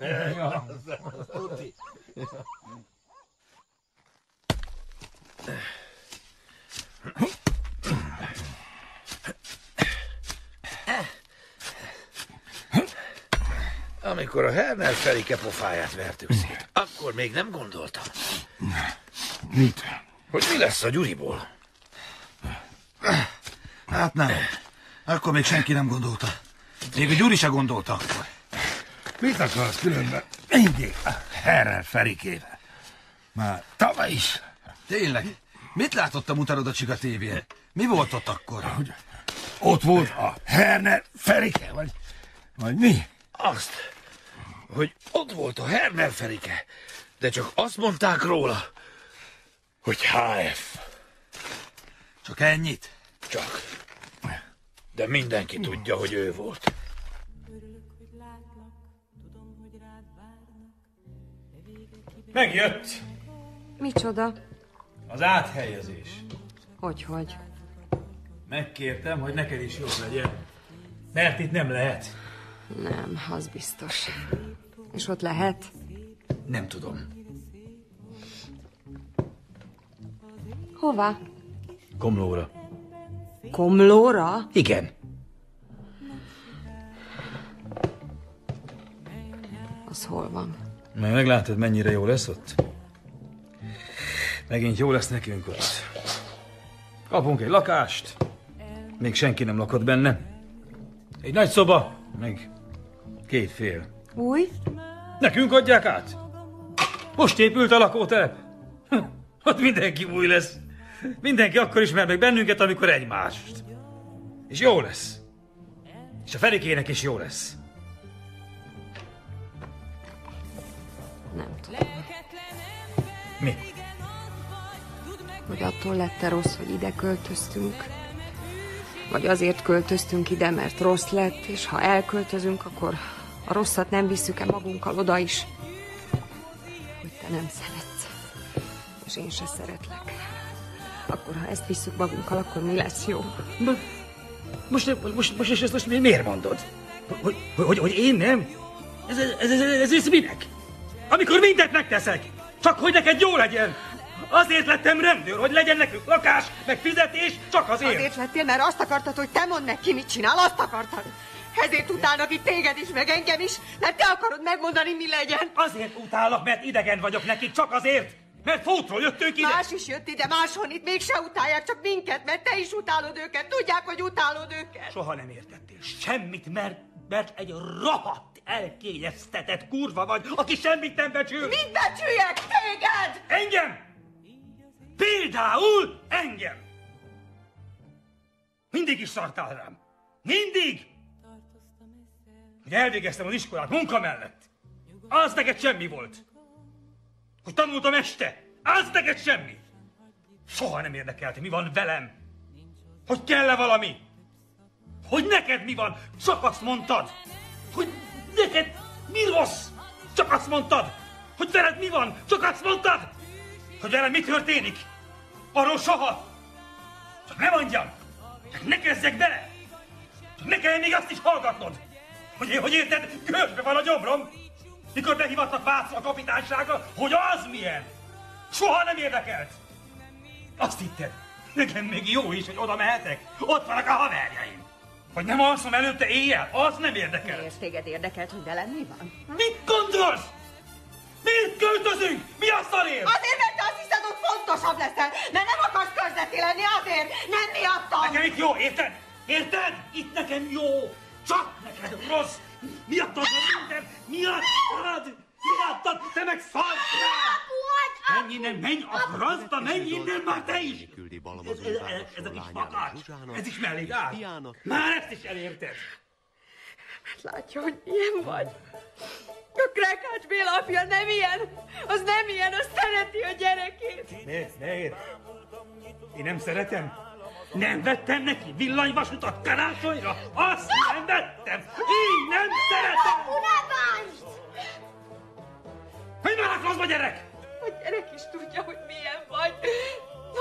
amikor a Herner Ferike pofáját vertük szét, akkor még nem gondoltam, Mit? hogy mi lesz a Gyuriból. Hát nem. Akkor még senki nem gondolta. Még a Gyuri se gondolta akkor. Mit akarsz különben? Mindig a Herrer Ferikével. Már tavaly is. Tényleg? Mit látott a csiga tévén? Mi volt ott akkor? Hogy ott volt a Herner Ferike, vagy, vagy mi? Azt, hogy ott volt a Herner Ferike, de csak azt mondták róla, hogy HF. Csak ennyit? Csak. De mindenki tudja, hogy ő volt. Megjött Micsoda? az áthelyezés. Hogy, hogy? Megkértem, hogy neked is jobb legyen. Mert itt nem lehet. Nem, az biztos. És ott lehet? Nem tudom. Hova? Komlóra. Komlóra? Igen. Az hol van? Majd meglátod, mennyire jó lesz ott. Megint jó lesz nekünk ott. Kapunk egy lakást. Még senki nem lakott benne. Egy nagy szoba, meg két fél. Új? Nekünk adják át. Most épült a lakótelep. Hm, Ott mindenki új lesz. Mindenki akkor ismer meg bennünket, amikor egymást. És jó lesz. És a Ferikének is jó lesz. Nem tudom. Mi? Hogy attól lett-e rossz, hogy ide költöztünk? Vagy azért költöztünk ide, mert rossz lett, és ha elköltözünk, akkor a rosszat nem visszük-e magunkkal oda is? Hogy te nem szeretsz, és én se szeretlek. Akkor, ha ezt visszük magunkkal, akkor mi lesz jó? Most, most, most, és ezt most miért mondod? Hogy, hogy, hogy én nem? Ez, ez, ez, ez, ez minek? Amikor mindent megteszek, csak hogy neked jó legyen. Azért lettem rendőr, hogy legyen nekünk lakás, meg fizetés, csak azért. Azért lettél, mert azt akartad, hogy te mondd ki, mit csinál, azt akartad. Ezért utálnak itt téged is, meg engem is, mert te akarod megmondani, mi legyen. Azért utálok, mert idegen vagyok nekik, csak azért, mert fótról jöttünk ide. Más is jött ide, máshonnan itt mégse utálják, csak minket, mert te is utálod őket. Tudják, hogy utálod őket. Soha nem értettél semmit, mert, mert egy rohadt elkényeztetett kurva vagy, aki semmit nem becsül. Mit becsüljek? Téged! Engem! Például engem! Mindig is szartál rám. Mindig! Hogy elvégeztem az iskolát munka mellett. Az neked semmi volt. Hogy tanultam este. Az neked semmi. Soha nem érdekelt, mi van velem. Hogy kell-e valami. Hogy neked mi van, csak azt mondtad. Hogy neked mi rossz, csak azt mondtad. Hogy veled mi van, csak azt mondtad. Hogy velem mi történik? Arról soha. Csak ne mondjam. Csak ne kezdjek bele. Csak ne kelljen még azt is hallgatnod. Hogy, hogy érted, körbe van a gyomrom. Mikor behívattak Vácra a kapitánysága, hogy az milyen. Soha nem érdekelt. Azt hitted, nekem még jó is, hogy oda mehetek. Ott vannak a haverjaim. Hogy nem alszom előtte éjjel, az nem érdekel. Miért téged érdekelt, hogy velem mi van? Mit gondolsz? Miért költözünk? Mi a szarért? Azért, mert azt hiszed, hogy fontosabb leszel, mert nem akarsz körzeti lenni, azért, nem miattam. Nekem itt jó, érted? Érted? Itt nekem jó. Csak neked rossz. Miattad van minden. Miattad. Miattad. Te meg szarsz rám. Menj innen, menj a francba, menj innen már te is. Ez, ez, ez, ez a kis makács. Ez is mellé áll. Már ezt is elérted. Látja, hogy ilyen vagy. A Krekács Béla apja nem ilyen, az nem ilyen, az szereti a gyerekét. Miért? Miért? Én nem szeretem? Nem vettem neki villanyvasutat karácsonyra? Azt nem vettem! Én nem szeretem! Hogy már akarsz a gyerek? A gyerek is tudja, hogy milyen vagy.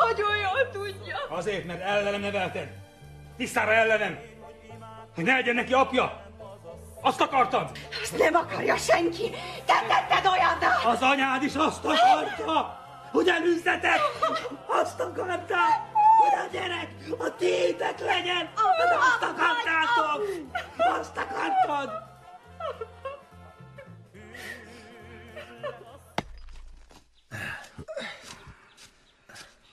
Nagyon jól tudja. Azért, mert ellenem nevelted. Tisztára ellenem. Hogy ne legyen neki apja. Azt akartad? Ezt nem akarja senki. Te tetted olyanná. Az anyád is azt akarta, hogy elűzzetek. Azt akarta, hogy a gyerek a tiétek legyen. De azt akartátok. Azt akartad.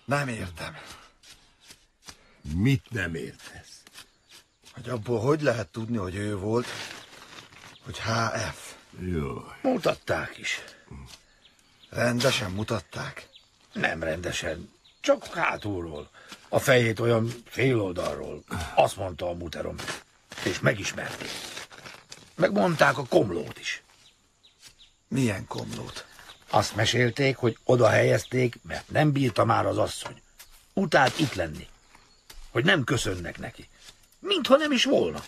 Nem értem. Mit nem értesz? Hogy abból hogy lehet tudni, hogy ő volt, hogy HF? Jó. Mutatták is. Rendesen mutatták. Nem rendesen, csak hátulról. A fejét olyan fél oldalról. Azt mondta a muterom. És megismerték. Megmondták a komlót is. Milyen komlót? Azt mesélték, hogy oda helyezték, mert nem bírta már az asszony. Utált itt lenni. Hogy nem köszönnek neki. Mintha nem is volna.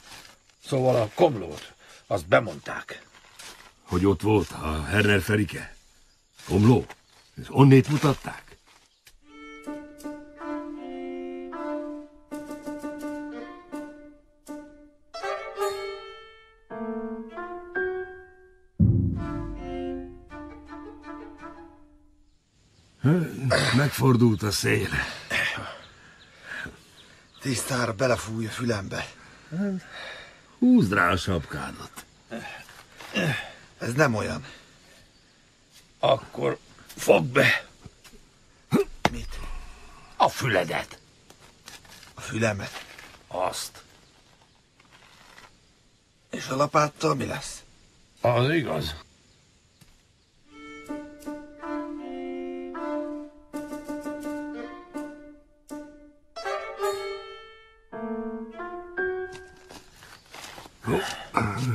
Szóval a komlót, azt bemondták. Hogy ott volt a Herner Ferike? Komló? És onnét mutatták? Megfordult a szél. Tisztára belefújja fülembe. Húzd rá a sapkádat. Ez nem olyan. Akkor fogd be Mit? a füledet. A fülemet. Azt. És a lapáttal mi lesz? Az igaz.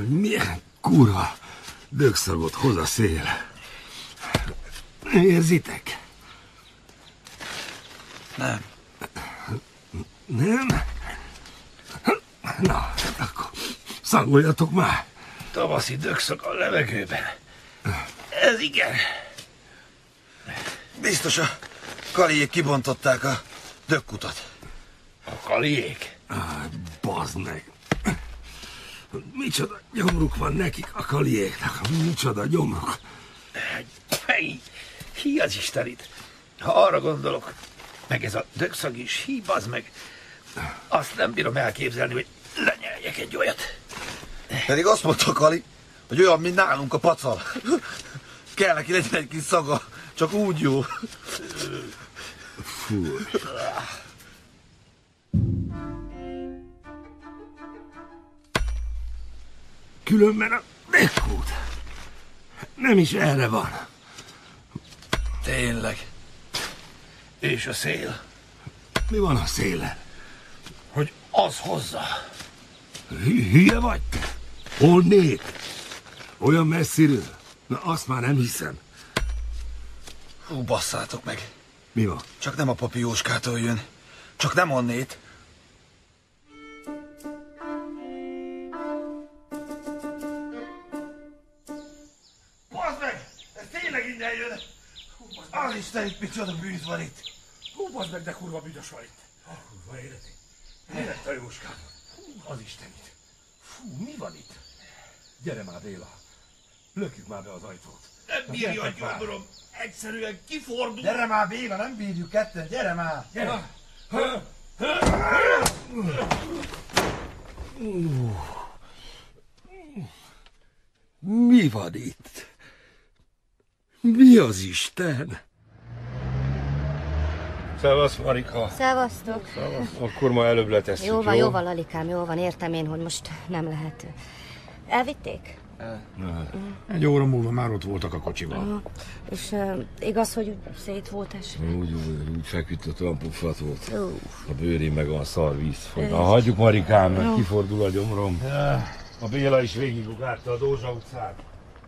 Milyen kurva dögszagot hoz a szél. Érzitek? Nem. Nem? Na, akkor szagoljatok már. Tavaszi dögszak a levegőben. Ez igen. Biztos a kaliék kibontották a dökkutat. A kaliék? Ah, bazd meg. Micsoda gyomruk van nekik a kaliéknak. Micsoda gyomruk. Fej, hi az Istenit. Ha arra gondolok, meg ez a dögszag is, hi, az meg. Azt nem bírom elképzelni, hogy lenyeljek egy olyat. Pedig azt mondta Kali, hogy olyan, mint nálunk a pacal. Kell neki legyen egy kis szaga, csak úgy jó. Fú. Különben a dekkót nem is erre van. Tényleg. És a szél? Mi van a széle? Hogy az hozza. Hü- hülye vagy te? Honnét? Olyan messziről? Na azt már nem hiszem. Hú, basszátok meg. Mi van? Csak nem a papi Jóskától jön. Csak nem onnét. Az Isten, itt micsoda bűz van itt! Hú, bazd meg, de kurva büdös van itt. Kurva életi. Mi lett a Jóskám? Hú, az Istenit. Fú, mi van itt? Gyere már, Béla. Lökjük már be az ajtót. Nem bírja a gyomrom. Egyszerűen kifordul. Gyere már, Béla, nem bírjuk ketten, gyere már! Gyere. Mi van itt? Mi az Isten? Szevasz, Marika. Szevasztok. Akkor ma előbb letesszük, Jó van, jó van, Lalikám, jó van, értem én, hogy most nem lehet. Elvitték? Egy óra múlva már ott voltak a kocsival. Aha. És uh, igaz, hogy szét volt esve? Úgy, úgy, úgy feküdt, ott olyan puffat volt. A bőrén meg olyan szar víz. Ez- Na, hagyjuk Marikám, mert Jó. kifordul a gyomrom. A Béla is végigugárta a Dózsa utcát.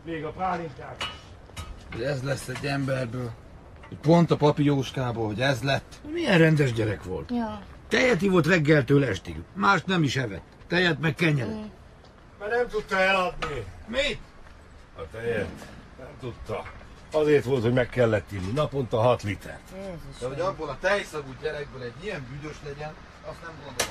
Még a pálinkák. Hogy ez lesz egy emberből. Hogy pont a papi Jóskából, hogy ez lett. Milyen rendes gyerek volt. Ja. Tejet ivott reggeltől estig. Mást nem is evett. Tejet meg kenyeret. Mert nem tudta eladni. Mit? A tejet. Nem tudta. Azért volt, hogy meg kellett inni. Naponta 6 liter. De hogy abból a tejszagú gyerekből egy ilyen büdös legyen, azt nem gondoltam.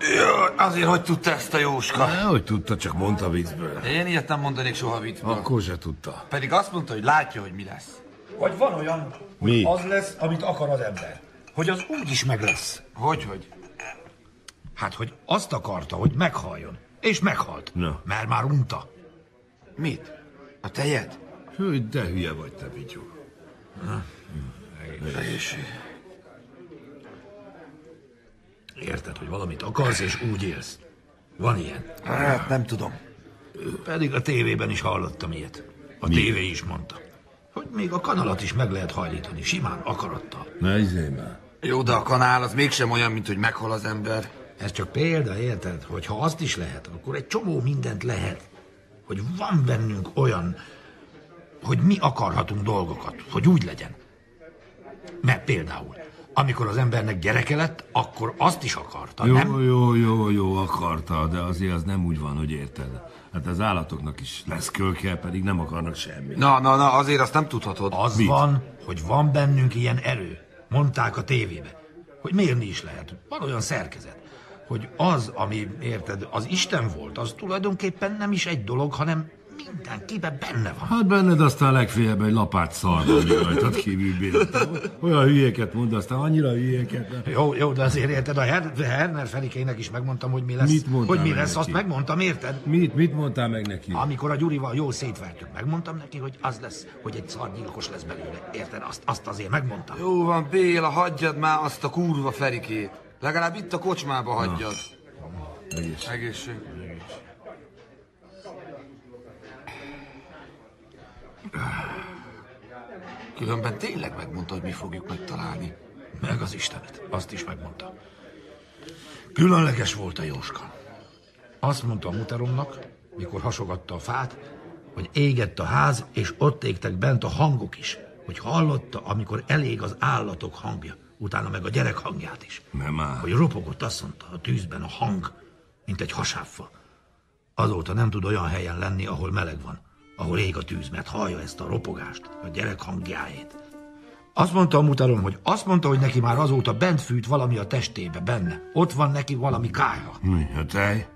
Jaj, azért hogy tudta ezt a Jóska? Hogy tudta, csak mondta viccből. Én ilyet nem mondanék soha viccből. Akkor se tudta. Pedig azt mondta, hogy látja, hogy mi lesz. Vagy van olyan, Mi? hogy az lesz, amit akar az ember. Hogy az úgy is meg lesz. Hogy, hogy? Hát, hogy azt akarta, hogy meghaljon. És meghalt. Na. Mert már unta. Mit? A tejed? Hogy de hülye vagy te, Pityu. Egészség. Érted, hogy valamit akarsz, és úgy élsz. Van ilyen. Hát nem tudom. Pedig a tévében is hallottam ilyet. A tévé is mondta, hogy még a kanalat is meg lehet hajlítani, simán akarattal. Ne izé már. Jó, de a kanál az mégsem olyan, mint hogy meghal az ember. Ez csak példa, érted? Hogy ha azt is lehet, akkor egy csomó mindent lehet. Hogy van bennünk olyan, hogy mi akarhatunk dolgokat, hogy úgy legyen. Mert például, amikor az embernek gyereke lett, akkor azt is akarta, Jó, nem? jó, jó, jó, akarta, de azért az nem úgy van, hogy érted. Hát az állatoknak is lesz kölke, pedig nem akarnak semmit. Na, na, na, azért azt nem tudhatod. Az Mit? van, hogy van bennünk ilyen erő. Mondták a tévébe. Hogy mérni is lehet. Van olyan szerkezet. Hogy az, ami, érted, az Isten volt, az tulajdonképpen nem is egy dolog, hanem mindenkiben benne van. Hát benned aztán legfeljebb egy lapát szar van még rajtad kívül Olyan hülyéket mond, aztán annyira hülyéket. Jó, jó, de azért érted, a Her- Herner Felikének is megmondtam, hogy mi lesz. Mit hogy mi lesz, azt neki? megmondtam, érted? Mit, mit mondtál meg neki? Amikor a Gyurival jól szétvertük, megmondtam neki, hogy az lesz, hogy egy szargyilkos lesz belőle. Érted? Azt, azt azért megmondtam. Jó van, Béla, hagyjad már azt a kurva Ferikét. Legalább itt a kocsmába hagyjad. Egész. Egészség. Különben tényleg megmondta, hogy mi fogjuk megtalálni. Meg az Istenet, azt is megmondta. Különleges volt a Jóska. Azt mondta a muteromnak, mikor hasogatta a fát, hogy égett a ház, és ott égtek bent a hangok is, hogy hallotta, amikor elég az állatok hangja, utána meg a gyerek hangját is. Nem már. Hogy ropogott, azt mondta, a tűzben a hang, mint egy hasábfa. Azóta nem tud olyan helyen lenni, ahol meleg van, ahol ég a tűz, mert hallja ezt a ropogást, a gyerek hangjáét. Azt mondta a mutarom, hogy azt mondta, hogy neki már azóta bent fűt valami a testébe, benne. Ott van neki valami kája. Mi, a tej?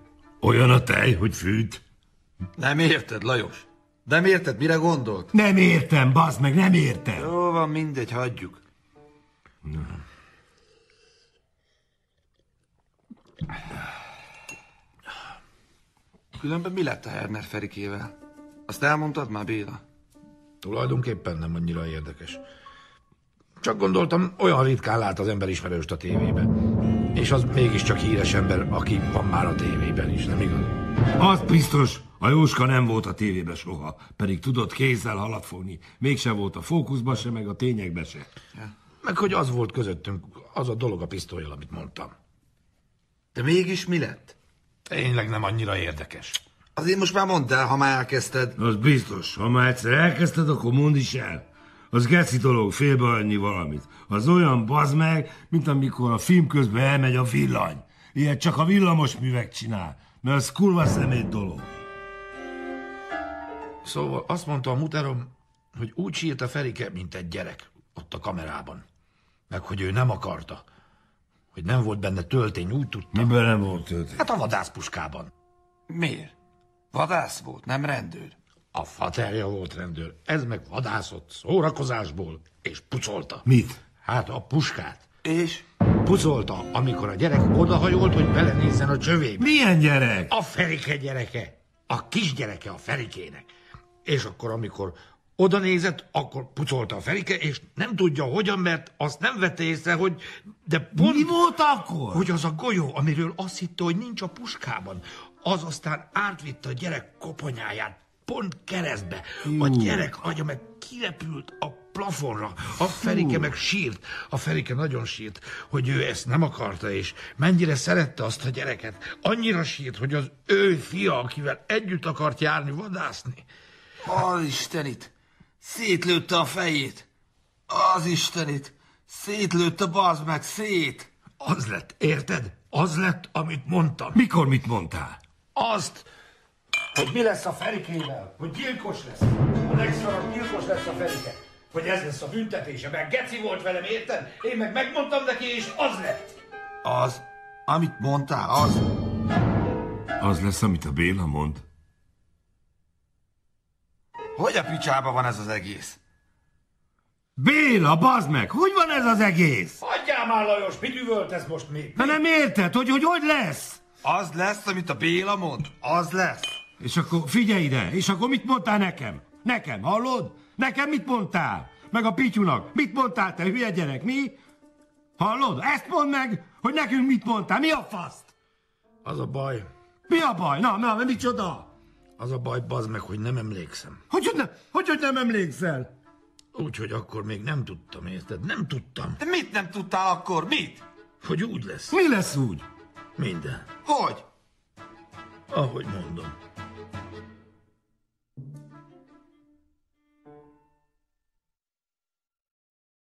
Olyan a tej, hogy fűt? Nem érted, Lajos? Nem érted, mire gondolt? Nem értem, bazd meg, nem értem. Jó van, mindegy, hagyjuk. Különben mi lett a Herner Ferikével? Azt elmondtad már, Béla? Tulajdonképpen nem annyira érdekes. Csak gondoltam, olyan ritkán lát az ember ismerőst a tévébe. És az mégiscsak híres ember, aki van már a tévében is, nem igaz? Az biztos, a Jóska nem volt a tévébe soha, pedig tudott kézzel halat fogni. Mégsem volt a fókuszba se, meg a tényekbe se. Meg hogy az volt közöttünk, az a dolog a pisztolyjal, amit mondtam. De mégis mi lett? Tényleg nem annyira érdekes. Azért most már mondd el, ha már elkezdted. Az biztos, ha már egyszer elkezdted, akkor mondd is el. Az geci dolog, félbeadni valamit. Az olyan bazd meg, mint amikor a film közben elmegy a villany. Ilyet csak a villamos művek csinál, mert az kurva szemét dolog. Szóval azt mondta a muterom, hogy úgy sírt a Ferike, mint egy gyerek, ott a kamerában. Meg hogy ő nem akarta. Hogy nem volt benne töltény, úgy tudta. Miben nem volt töltény? Hát a vadászpuskában. Miért? Vadász volt, nem rendőr. A faterja volt rendőr, ez meg vadászott szórakozásból, és pucolta. Mit? Hát a puskát. És? Pucolta, amikor a gyerek odahajolt, hogy belenézzen a csövébe. Milyen gyerek? A Ferike gyereke. A kisgyereke a Ferikének. És akkor, amikor oda nézett, akkor pucolta a Ferike, és nem tudja hogyan, mert azt nem vette észre, hogy... De pont, Mi volt akkor? Hogy az a golyó, amiről azt hitte, hogy nincs a puskában, az aztán átvitte a gyerek koponyáját pont keresztbe. A gyerek agya meg kirepült a plafonra. A Ferike meg sírt. A Ferike nagyon sírt, hogy ő ezt nem akarta, és mennyire szerette azt a gyereket. Annyira sírt, hogy az ő fia, akivel együtt akart járni, vadászni. Az Istenit! Szétlőtte a fejét! Az Istenit! Szétlőtte, bazd meg, szét! Az lett, érted? Az lett, amit mondtam. Mikor mit mondtál? Azt, hogy mi lesz a Ferikével, hogy gyilkos lesz. A legszarabb gyilkos lesz a Ferike. Hogy ez lesz a büntetése, mert geci volt velem, érted? Én meg megmondtam neki, és az lett. Az, amit mondtál, az. Az lesz, amit a Béla mond. Hogy a picsába van ez az egész? Béla, bazd meg, hogy van ez az egész? Hagyjál már, Lajos, mit üvöltesz most még? De nem érted, hogy hogy, hogy lesz? Az lesz, amit a Béla mond? Az lesz. És akkor figyelj ide, és akkor mit mondtál nekem? Nekem, hallod? Nekem mit mondtál? meg a Pityunak. Mit mondtál te, hülye gyerek, mi? Hallod? Ezt mondd meg, hogy nekünk mit mondtál. Mi a faszt? Az a baj, Mi a baj? Na, na, micsoda? az a baj, bazd meg, hogy nem emlékszem. Hogy, hogy, ne, hogy, hogy nem emlékszel? Úgyhogy akkor még nem tudtam, érted? Nem tudtam, De mit nem tudtál akkor? Mit? hogy úgy lesz. Mi lesz úgy? Minden. Hogy? Ahogy mondom.